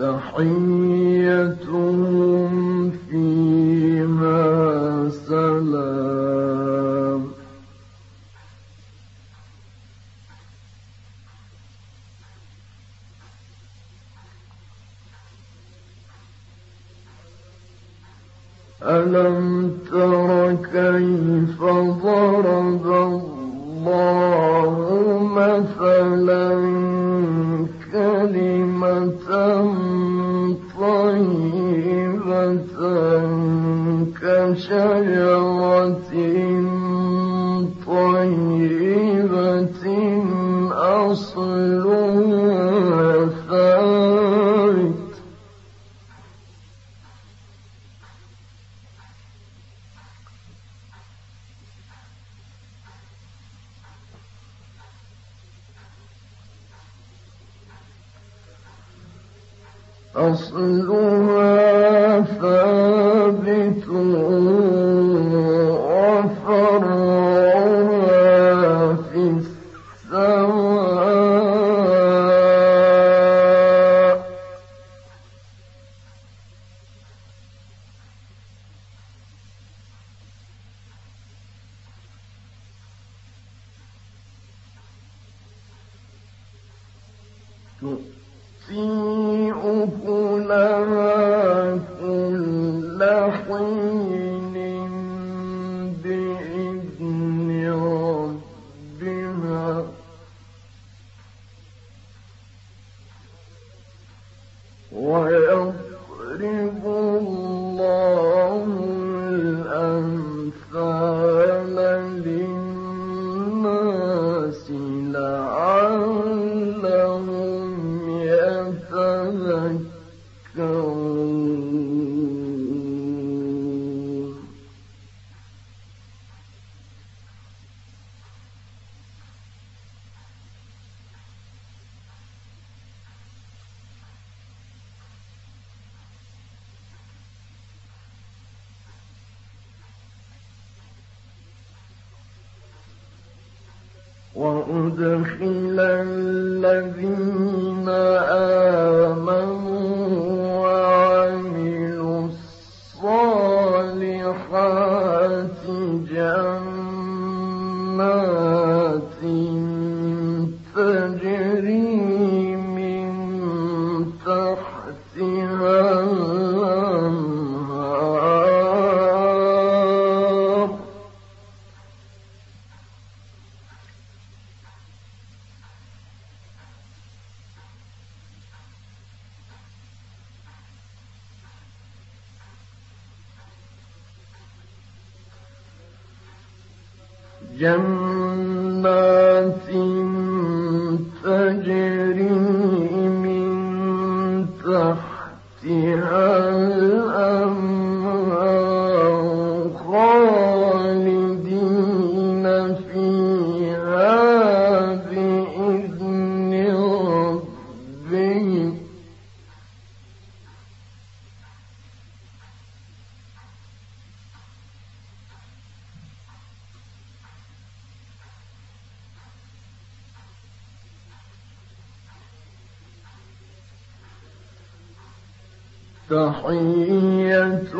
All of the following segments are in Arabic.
تحية أصلها فاسد وأدخل الذين آمنوا تحيتهم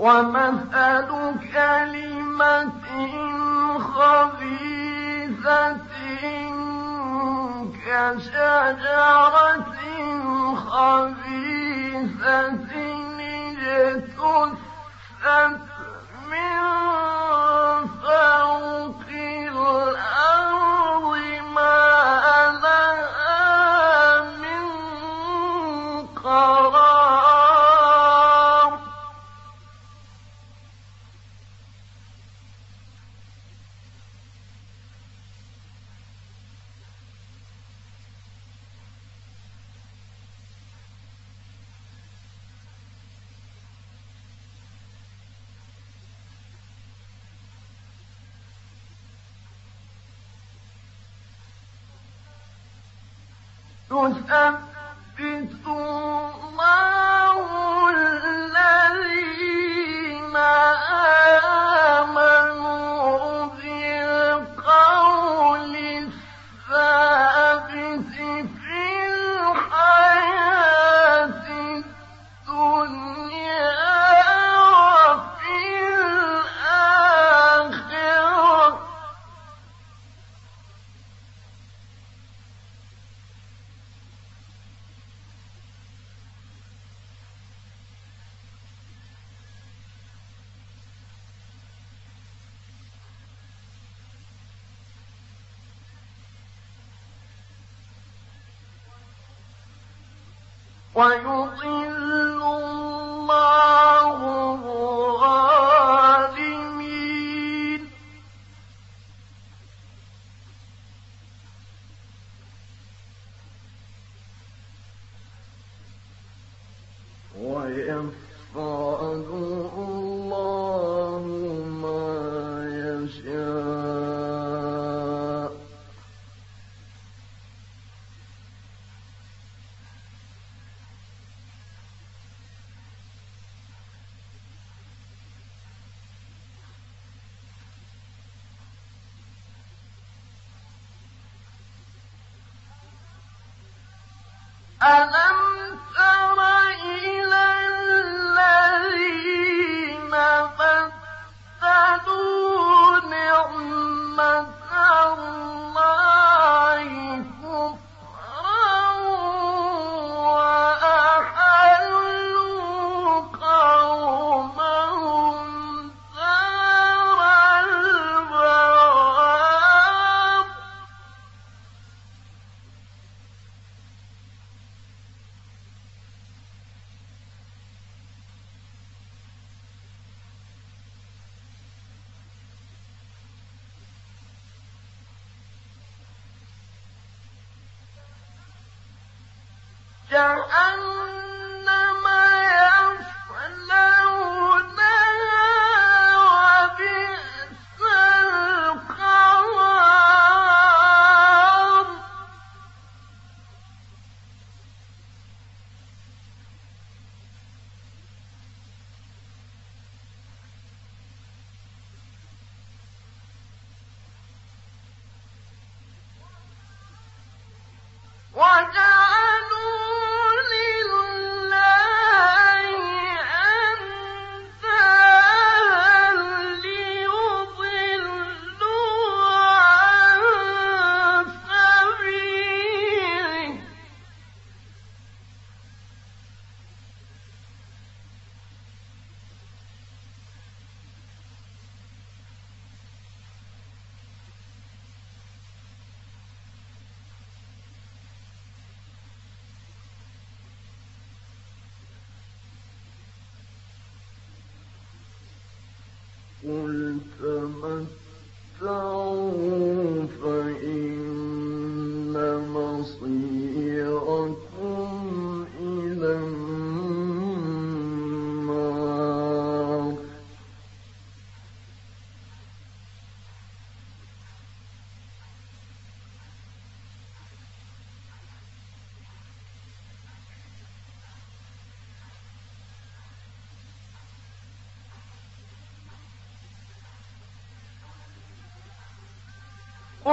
ومثل كلمة خبيثة كشجرة خبيثة اجتثت ويضل الله قل تمتعوا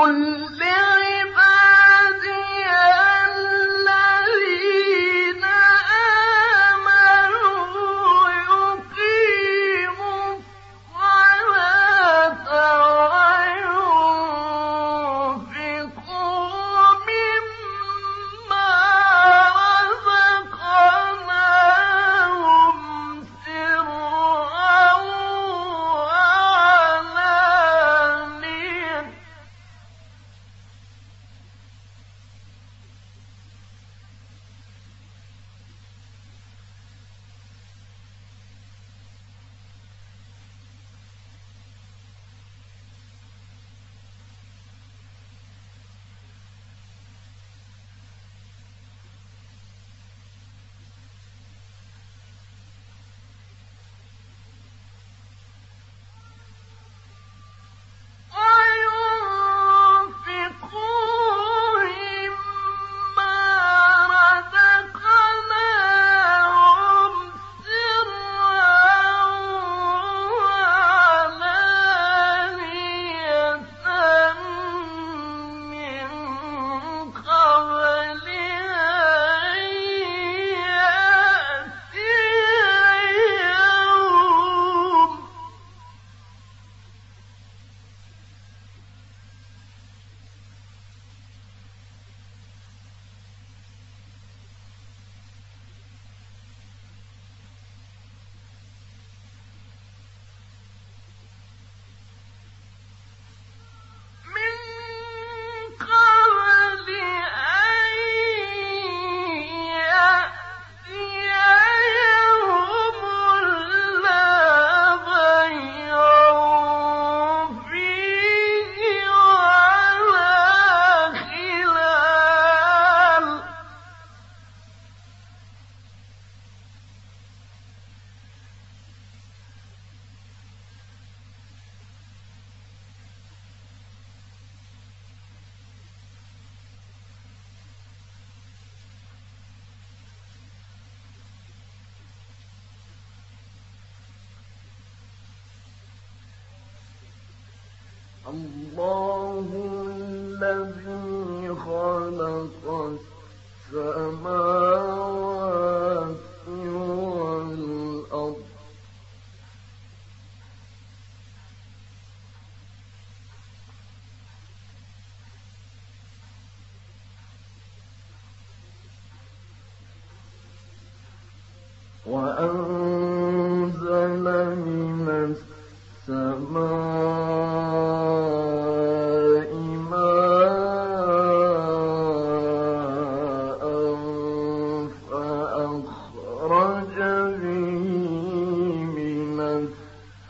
كُنَّ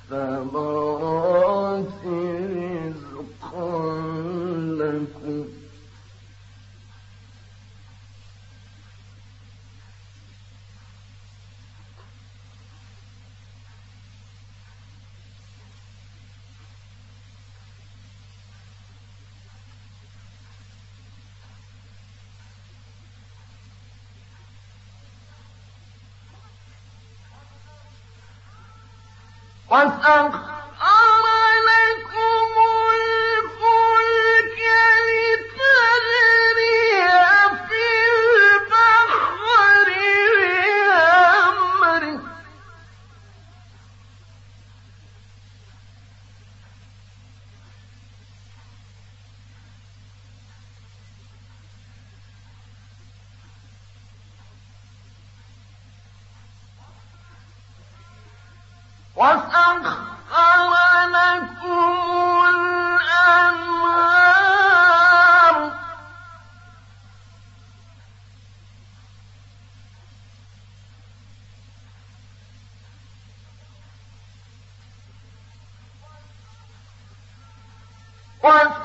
the Lord. وسأخ one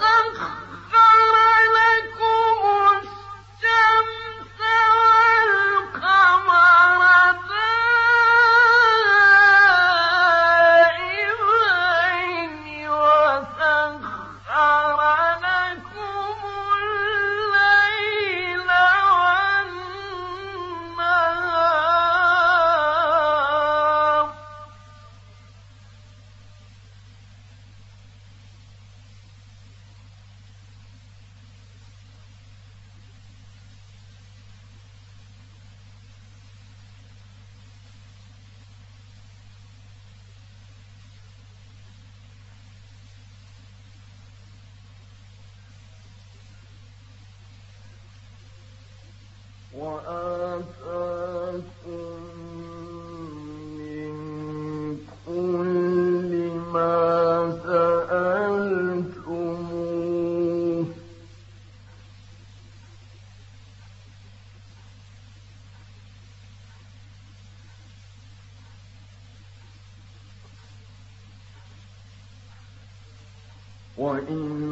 وإن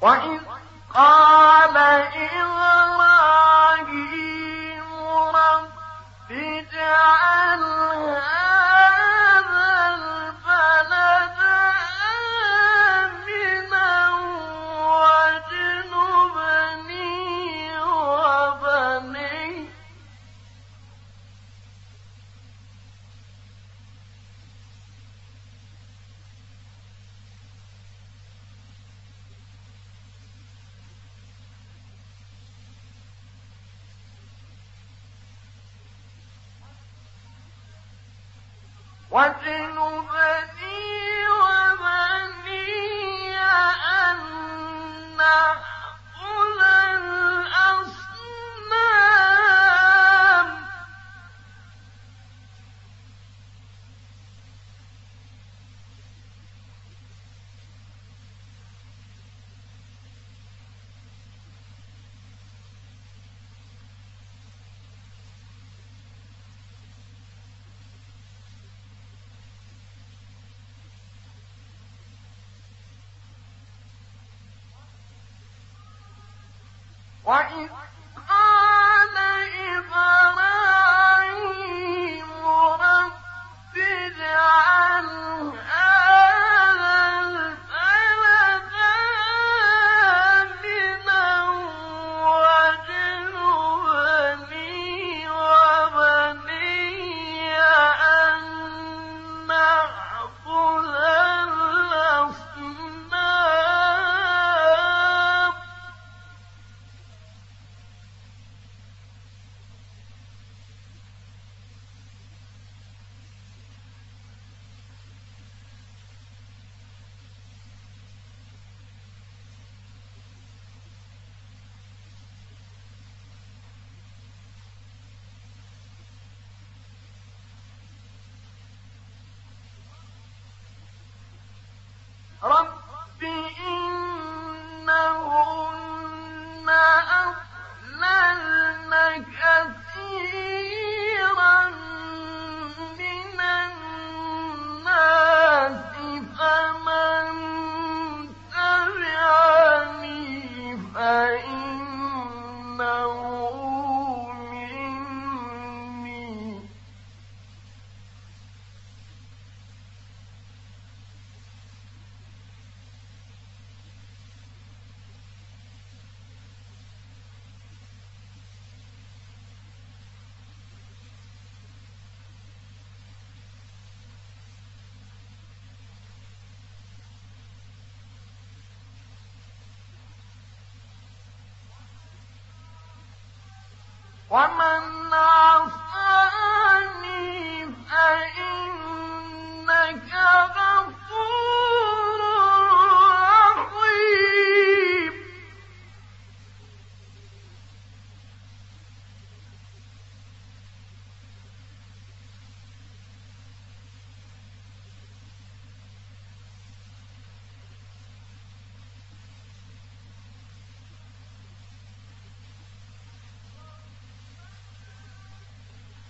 وإذ قال إبراهيم وَجِنُّ وسنبني ومن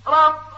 Hello?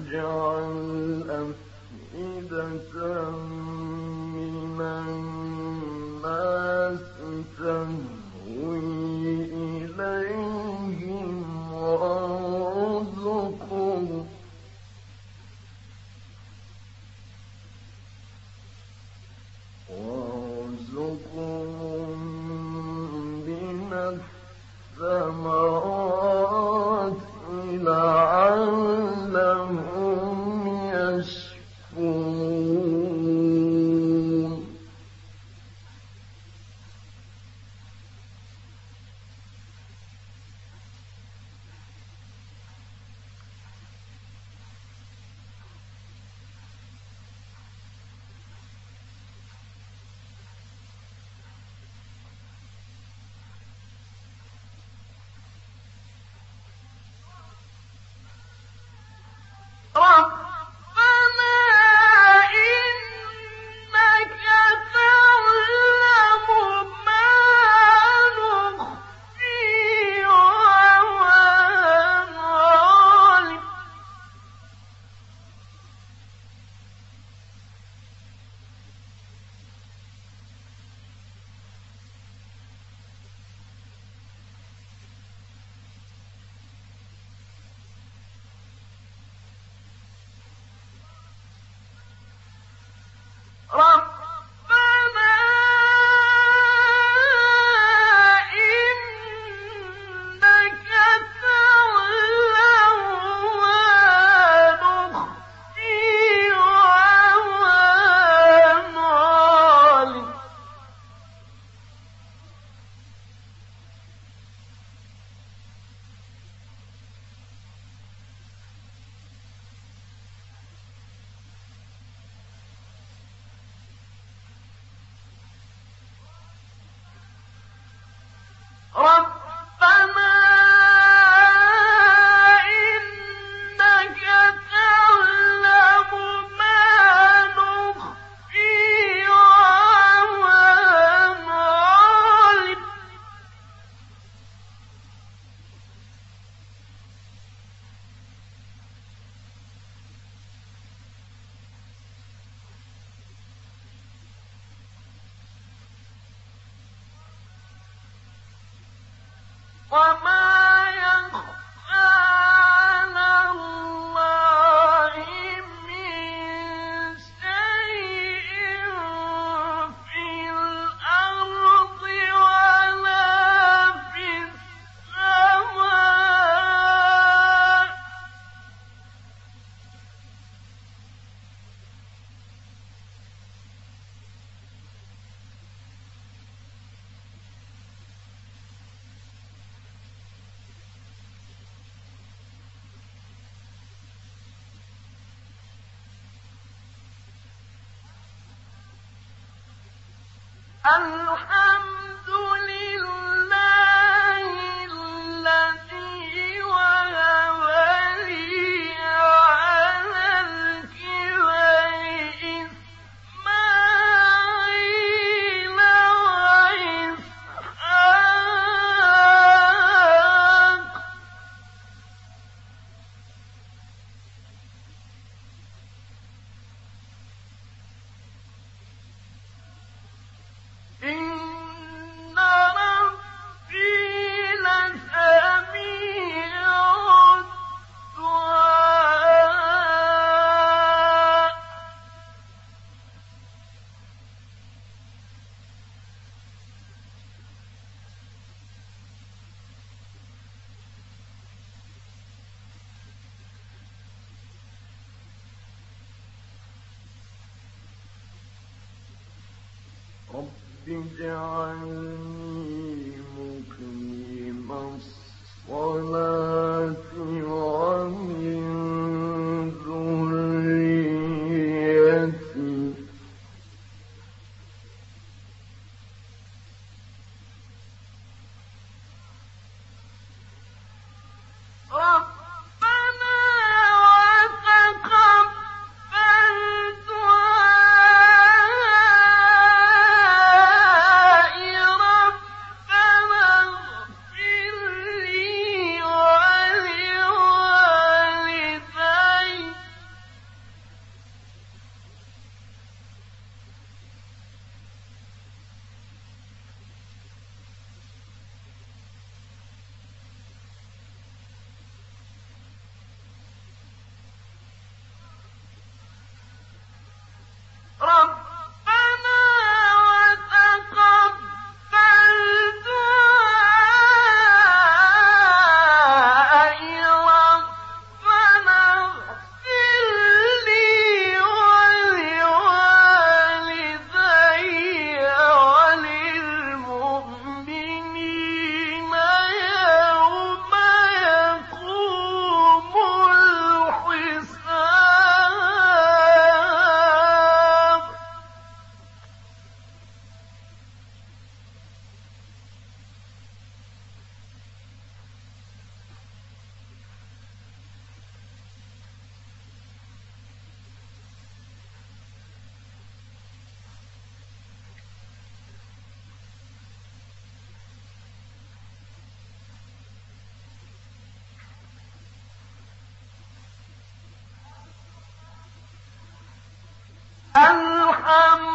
فاجعل أفئدة الحمد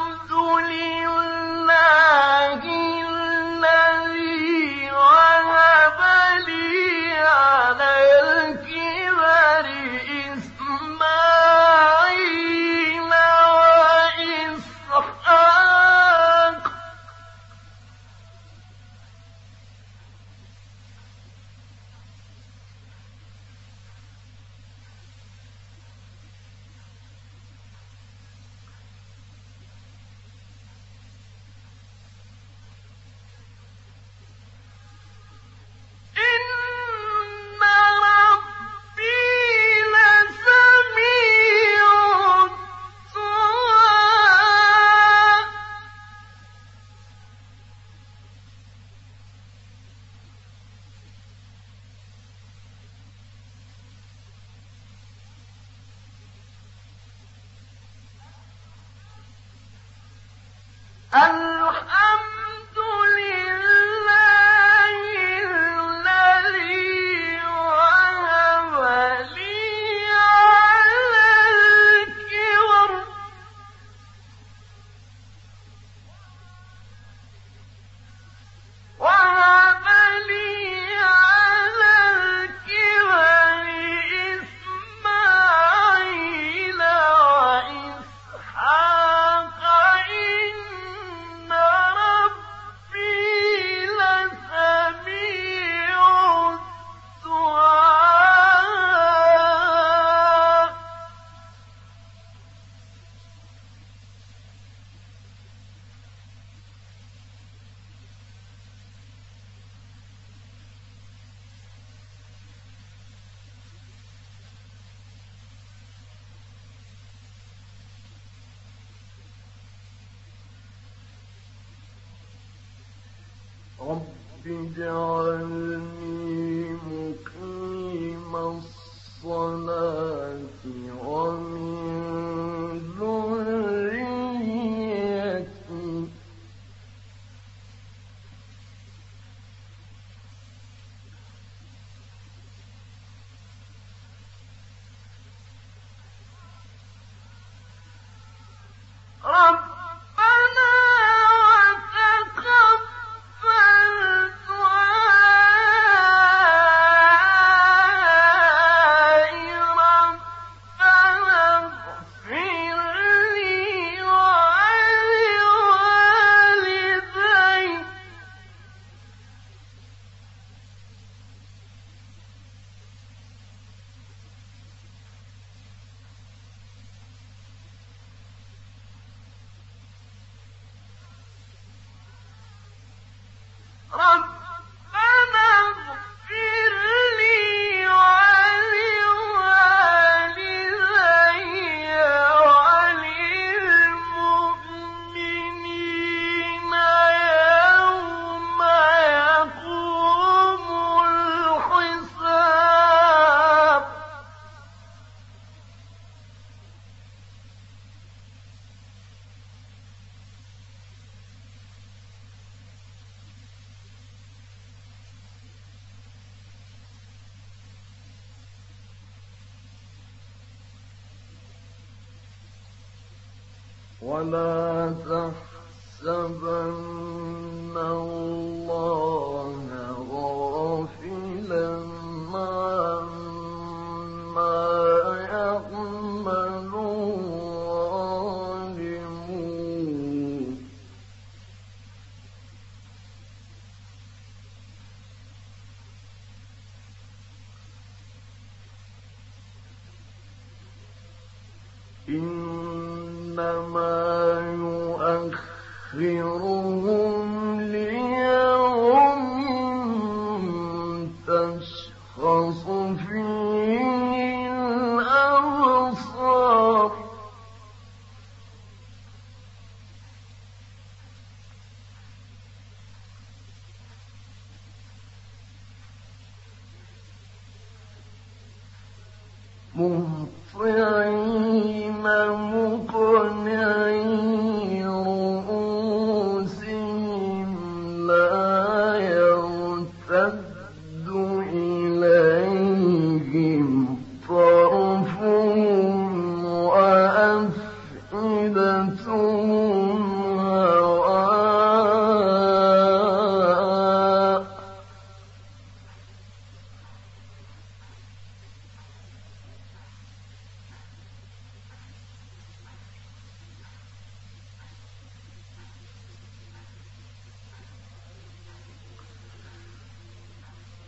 ولا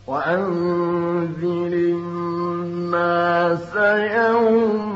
وأنذر الناس يوم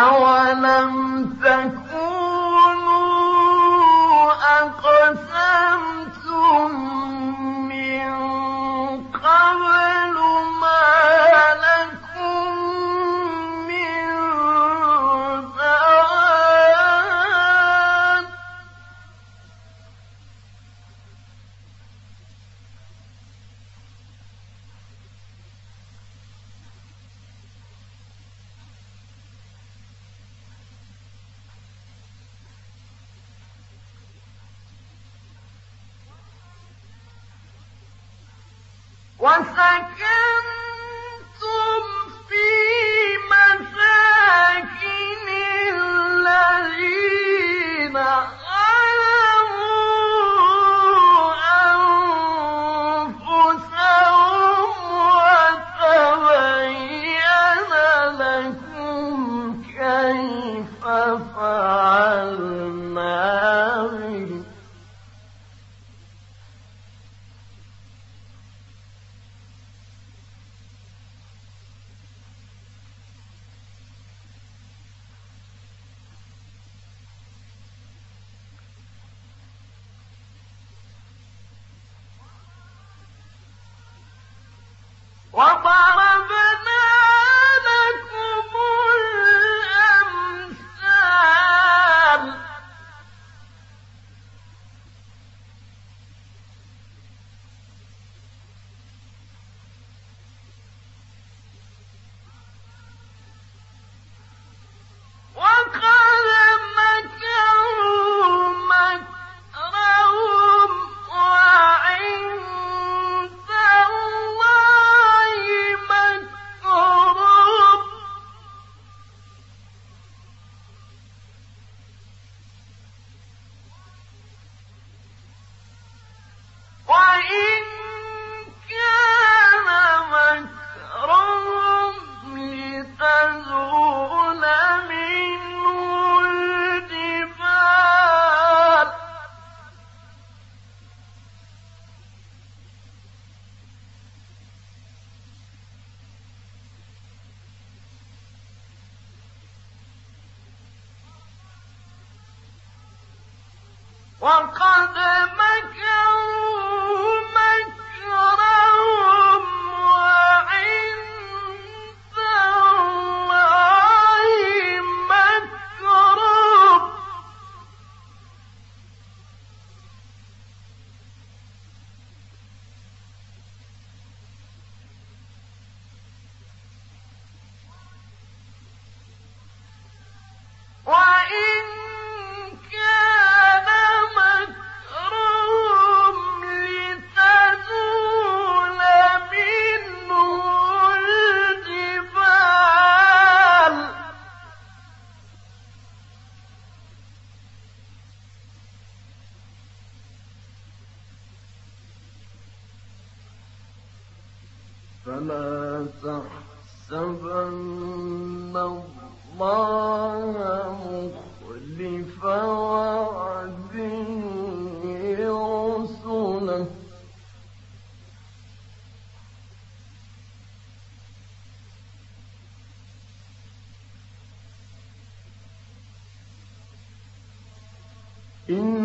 أولم وقال فلا تحسبن الله مخلف وعده رسله. إن